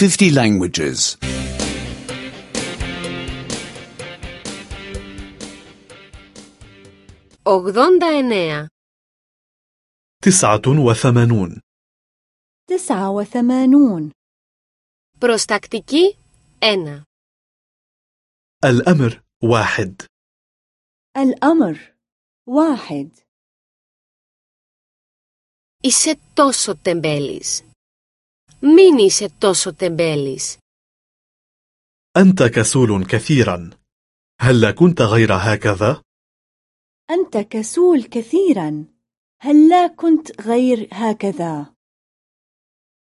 50 languages. 89. تسعة وثمانون تسعة وثمانون Προστακτική 1. الأمر واحد الأمر واحد Είσαι τόσο τεμπέλης. Μην είσαι τόσο τεμπέλης. أنت كسول كثيرا هل كنت غير هكذا؟ أنت كسول كثيرا هل لا كنت غير هكذا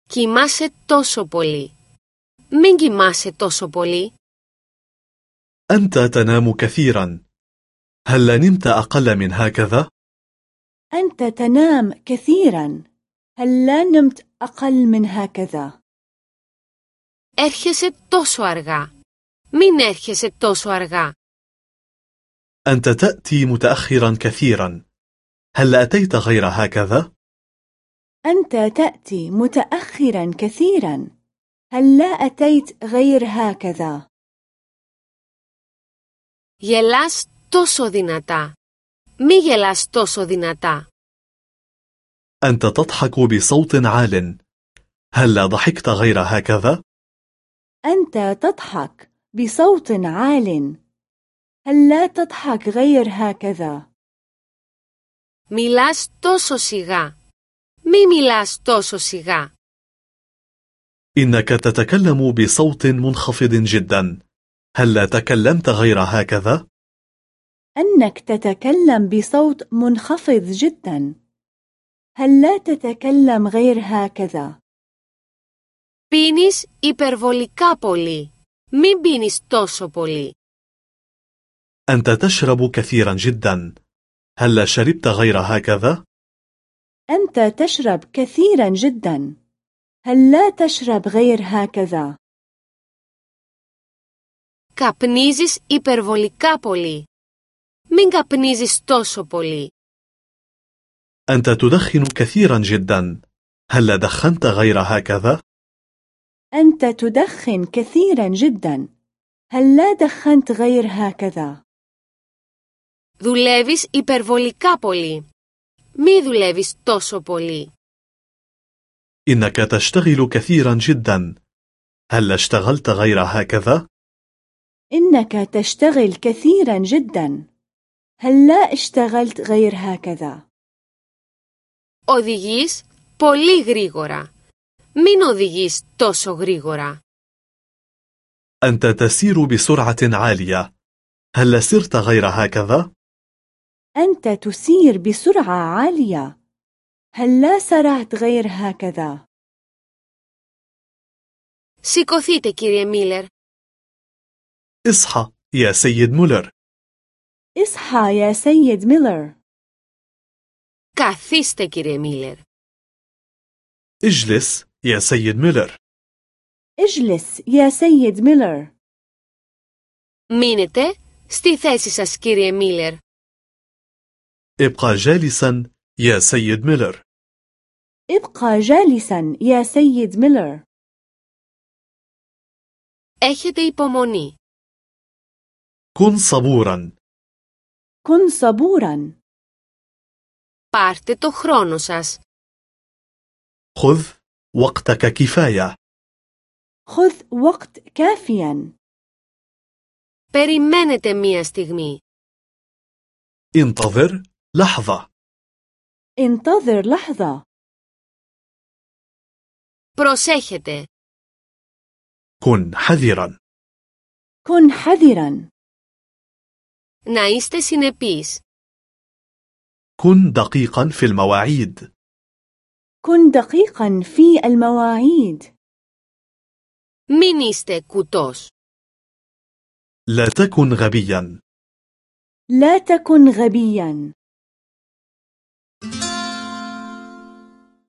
Κοιμάσαι τόσο πολύ. Μην κοιμάσαι τόσο πολύ. أنت تنام كثيرا هل نمت أقل من هكذا؟ أنت تنام كثيرا هل لا نمت أقل من هكذا Έρχεσαι τόσο αργά. Μην έρχεσαι τόσο αργά. أنت تأتي متأخرا كثيرا هل أتيت غير هكذا؟ أنت تأتي متأخرا كثيرا هل لا أتيت غير هكذا Γελάς τόσο δυνατά. Μη γελάς τόσο δυνατά. أنت تضحك بصوت عال هل ضحكت غير هكذا؟ أنت تضحك بصوت عال هل لا تضحك غير هكذا Μιλάς τόσο σιγά. Μη μιλάς τόσο σιγά. إنك تتكلم بصوت منخفض جدا هل لا تكلمت غير هكذا؟ أنك تتكلم بصوت منخفض جدا هل لا تتكلم غير هكذا Πίνεις υπερβολικά πολύ. Μην πίνεις τόσο πολύ. أنت تشرب كثيرا جدا هل شربت غير هكذا؟ أنت تشرب كثيرا جدا هل لا تشرب غير هكذا Καπνίζεις υπερβολικά πολύ. Μην καπνίζεις τόσο πολύ. أنت تدخن كثيرا جدا هل دخنت غير هكذا؟ أنت تدخن كثيرا جدا هل لا دخنت غير هكذا Δουλεύεις υπερβολικά πολύ. Μη δουλεύεις τόσο πολύ. إنك تشتغل كثيرا جدا هل اشتغلت غير هكذا؟ إنك تشتغل كثيرا جدا هل لا اشتغلت غير هكذا Οδηγείς πολύ γρήγορα. Μην οδηγείς τόσο γρήγορα. أنت تسير بسرعة عالية هل سرت غير هكذا؟ أنت تسير بسرعة عالية هل لا سرعت غير هكذا Σηκωθείτε κύριε Μίλλερ. اصحى يا سيد مولر اصحى يا سيد ميلر Καθίστε κύριε Μίλλερ. اجلس يا سيد ميلر اجلس يا سيد ميلر Μείνετε στη θέση σας κύριε Μίλλερ. ابقى جالسا يا سيد ميلر ابقى جالسا يا سيد ميلر Έχετε υπομονή. كن صبورا كن صبورا Πάρτε το χρόνο σας. خذ وقتك كفاية خذ وقت كافيا Περιμένετε μία στιγμή. انتظر لحظة انتظر لحظة Προσέχετε. كن حذرا كن حذرا Να είστε συνεπείς. كن دقيقا في المواعيد كن دقيقا في المواعيد Μην είστε κουτός. لا تكن غبيا لا تكن غبيا